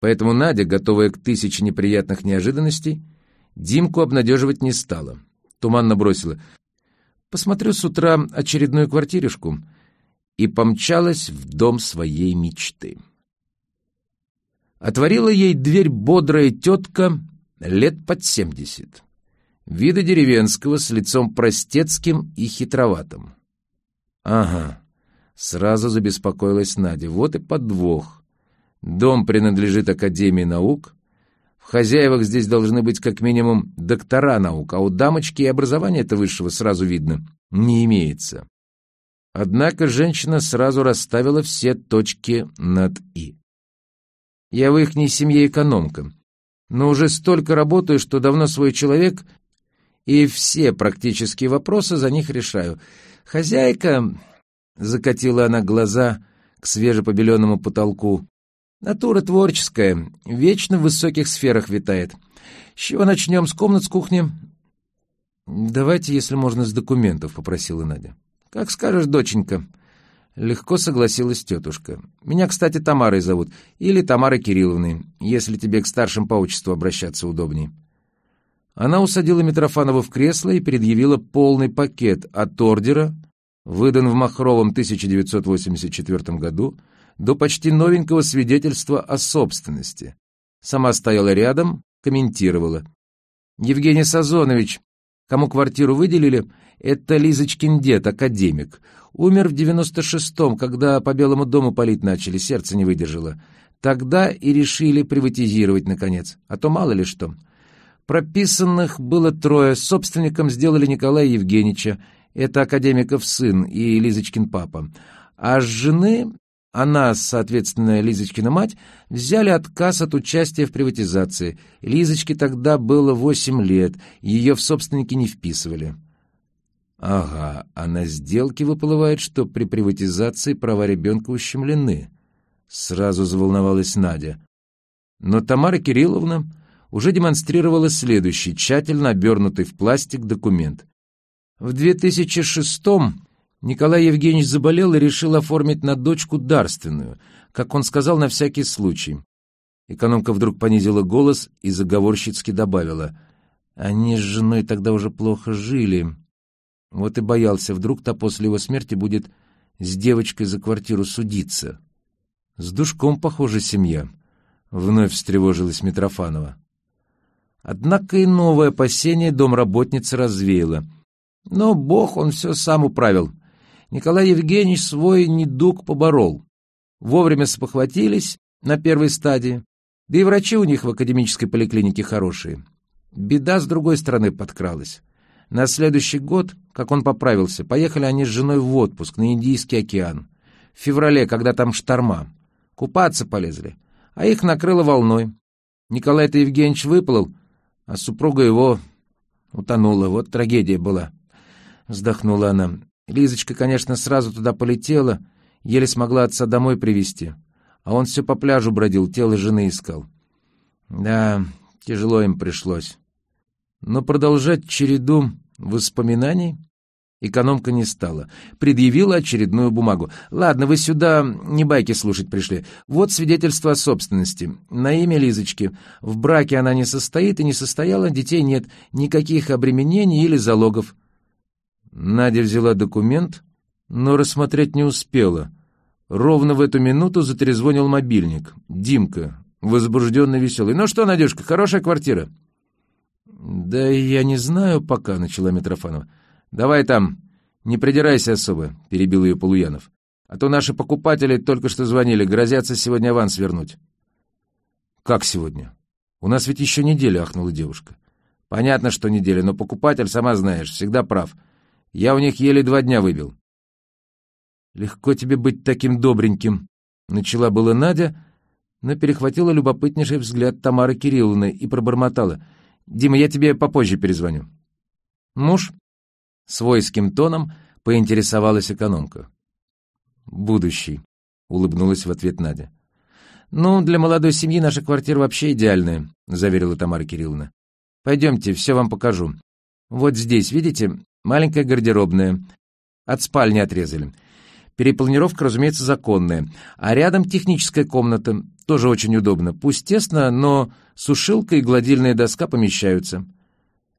Поэтому Надя, готовая к тысяче неприятных неожиданностей, Димку обнадеживать не стала. Туманно бросила. «Посмотрю с утра очередную квартиришку» и помчалась в дом своей мечты. Отворила ей дверь бодрая тетка лет под семьдесят. Вида деревенского с лицом простецким и хитроватым. «Ага», — сразу забеспокоилась Надя, — «вот и подвох. Дом принадлежит Академии наук. В хозяевах здесь должны быть как минимум доктора наук, а у дамочки и образования-то высшего сразу видно не имеется». Однако женщина сразу расставила все точки над «и». «Я в ихней семье экономка, но уже столько работаю, что давно свой человек, и все практические вопросы за них решаю. Хозяйка...» — закатила она глаза к свежепобеленному потолку. «Натура творческая, вечно в высоких сферах витает. С чего начнем? С комнат, с кухни?» «Давайте, если можно, с документов», — попросила Надя. «Как скажешь, доченька». Легко согласилась тетушка. «Меня, кстати, Тамарой зовут. Или Тамарой Кирилловной, если тебе к старшим по отчеству обращаться удобней». Она усадила Митрофанова в кресло и предъявила полный пакет от ордера, выдан в Махровом 1984 году, до почти новенького свидетельства о собственности. Сама стояла рядом, комментировала. «Евгений Сазонович, кому квартиру выделили, это Лизочкин дед, академик. Умер в девяносто шестом, когда по Белому дому палить начали, сердце не выдержало. Тогда и решили приватизировать, наконец. А то мало ли что. Прописанных было трое. Собственником сделали Николая Евгеньевича. Это академиков сын и Лизочкин папа. А с жены, она, соответственно, Лизочкина мать, взяли отказ от участия в приватизации. Лизочке тогда было восемь лет, ее в собственники не вписывали. Ага, а на сделке выплывает, что при приватизации права ребенка ущемлены. Сразу заволновалась Надя. Но Тамара Кирилловна уже демонстрировала следующий, тщательно обернутый в пластик документ. В 2006-м Николай Евгеньевич заболел и решил оформить на дочку дарственную, как он сказал, на всякий случай. Экономка вдруг понизила голос и заговорщицки добавила. «Они с женой тогда уже плохо жили. Вот и боялся, вдруг та после его смерти будет с девочкой за квартиру судиться. С душком, похоже, семья. Вновь встревожилась Митрофанова. Однако и новое опасение домработница развеяла. Но Бог он все сам управил. Николай Евгеньевич свой недуг поборол. Вовремя спохватились на первой стадии, да и врачи у них в академической поликлинике хорошие. Беда с другой стороны подкралась. На следующий год, как он поправился, поехали они с женой в отпуск на Индийский океан. В феврале, когда там шторма. Купаться полезли, а их накрыло волной. Николай-то Евгеньевич выплыл, а супруга его утонула. Вот трагедия была. Вздохнула она. Лизочка, конечно, сразу туда полетела, еле смогла отца домой привезти. А он все по пляжу бродил, тело жены искал. Да, тяжело им пришлось. Но продолжать череду воспоминаний экономка не стала. Предъявила очередную бумагу. «Ладно, вы сюда не байки слушать пришли. Вот свидетельство о собственности. На имя Лизочки. В браке она не состоит и не состояла, детей нет. Никаких обременений или залогов». Надя взяла документ, но рассмотреть не успела. Ровно в эту минуту затрезвонил мобильник. Димка, возбужденный веселый. «Ну что, Надюшка, хорошая квартира?» «Да я не знаю пока», — начала Митрофанова. «Давай там, не придирайся особо», — перебил ее Полуянов. «А то наши покупатели только что звонили, грозятся сегодня аванс вернуть». «Как сегодня? У нас ведь еще неделя», — ахнула девушка. «Понятно, что неделя, но покупатель, сама знаешь, всегда прав. Я у них еле два дня выбил». «Легко тебе быть таким добреньким», — начала была Надя, но перехватила любопытнейший взгляд Тамары Кирилловны и пробормотала — Дима, я тебе попозже перезвоню». «Муж?» — свойским тоном поинтересовалась экономка. «Будущий», — улыбнулась в ответ Надя. «Ну, для молодой семьи наша квартира вообще идеальная», — заверила Тамара Кирилловна. «Пойдемте, все вам покажу. Вот здесь, видите, маленькая гардеробная. От спальни отрезали. Перепланировка, разумеется, законная. А рядом техническая комната. Тоже очень удобно. Пусть тесно, но сушилка и гладильная доска помещаются.